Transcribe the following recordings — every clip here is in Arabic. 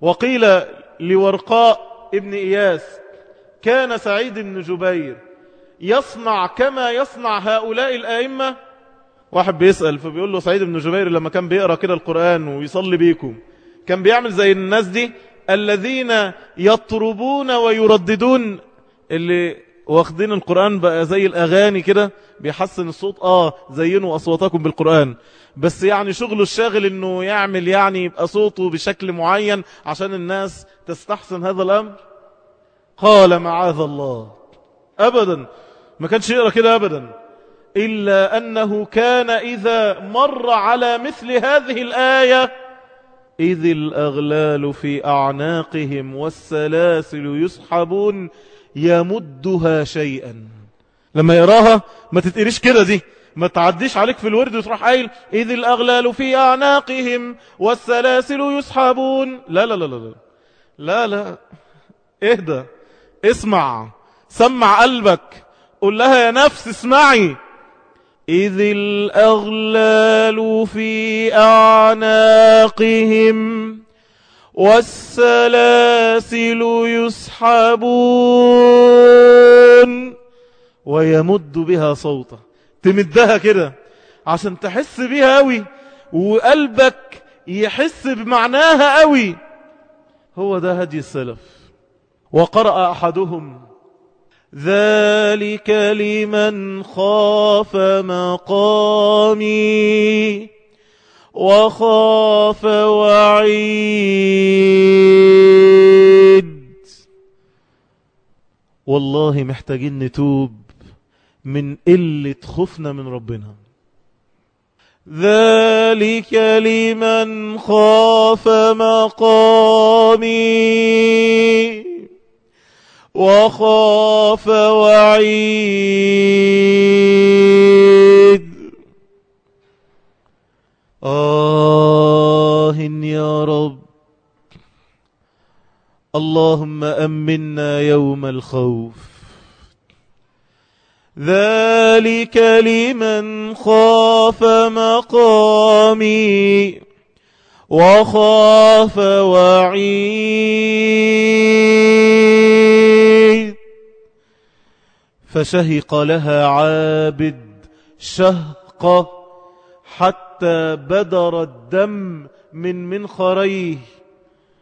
وقيل لورقاء ابن إياس كان سعيد بن جبير يصنع كما يصنع هؤلاء الآئمة؟ واحد بيسأل فبيقول له سعيد بن جبير لما كان بيقرأ كده القرآن ويصلي بيكم كان بيعمل زي الناس دي؟ الذين يطربون ويرددون اللي واخدين القرآن بقى زي الأغاني كده بيحسن الصوت. آه زينوا أصواتكم بالقرآن. بس يعني شغله الشاغل إنه يعمل يعني يبقى صوته بشكل معين عشان الناس تستحسن هذا الأمر. قال معاذ الله. أبدا. ما كانش يقرأ كده أبدا. إلا أنه كان إذا مر على مثل هذه الآية إذ الأغلال في أعناقهم والسلاسل يسحبون يمدها شيئا. لما يراها ما تتقريش كده دي. ما تعديش عليك في الورد وتروح قايل إذ الأغلال في أعناقهم والسلاسل يسحبون. لا لا لا لا لا. لا اهدى اسمع. سمع قلبك. قل لها يا نفس اسمعي. إذ الأغلال في أعناقهم والسلاسل يسحبون. ويمد بها صوته. تمدها كده عشان تحس بيها قوي وقلبك يحس بمعناها قوي هو ده هدي السلف. وقرأ أحدهم ذلك لمن خاف مقامي وخاف وعيد. والله محتاجين نتوب من قلة خوفنا من ربنا. ذلك لمن خاف مقامي. وخاف وعيد. آه يا رب. اللهم أمنا يوم الخوف. ذلك لمن خاف مقامي وخاف وعيد. فشهق لها عابد شهقة حتى بدر الدم من منخريه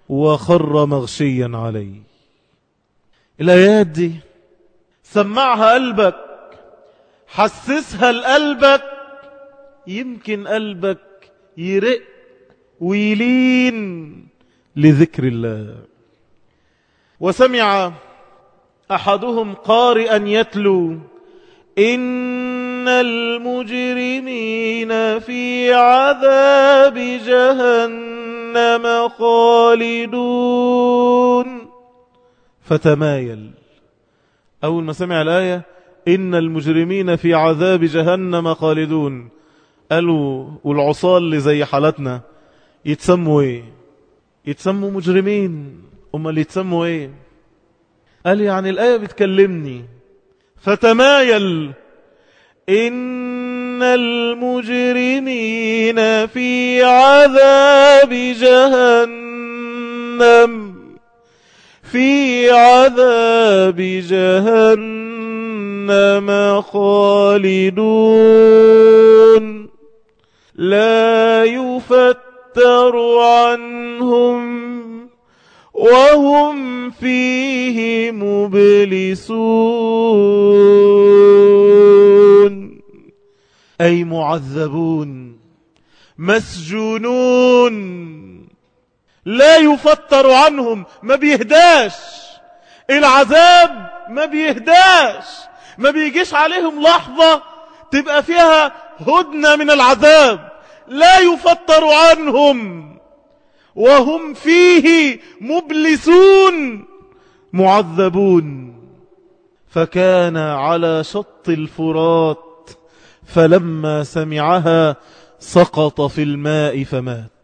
وخر مغشيا عليه. الآيات دي سمعها قلبك حسسها لقلبك يمكن قلبك يرق ويلين لذكر الله. وسمع أحدهم قارئا يتلو إن المجرمين في عذاب جهنم خالدون. فتمايل. أول ما سمع الآية إن المجرمين في عذاب جهنم خالدون. قالوا والعصال اللي زي حالتنا يتسموا إيه؟ يتسموا مجرمين. أما اللي يتسموا إيه؟ قال يعني الآية بتكلمني. فتمايل. إن المجرمين في عذاب جهنم. في عذاب جهنم خالدون. لا يفتر عنهم وهم فيه مبلسون. أي معذبون. مسجونون. لا يفتر عنهم. ما بيهداش. العذاب ما بيهداش. ما بيجيش عليهم لحظة تبقى فيها هدنة من العذاب. لا يفتر عنهم. وهم فيه مبلسون معذبون. فكان على شط الفرات فلما سمعها سقط في الماء فمات.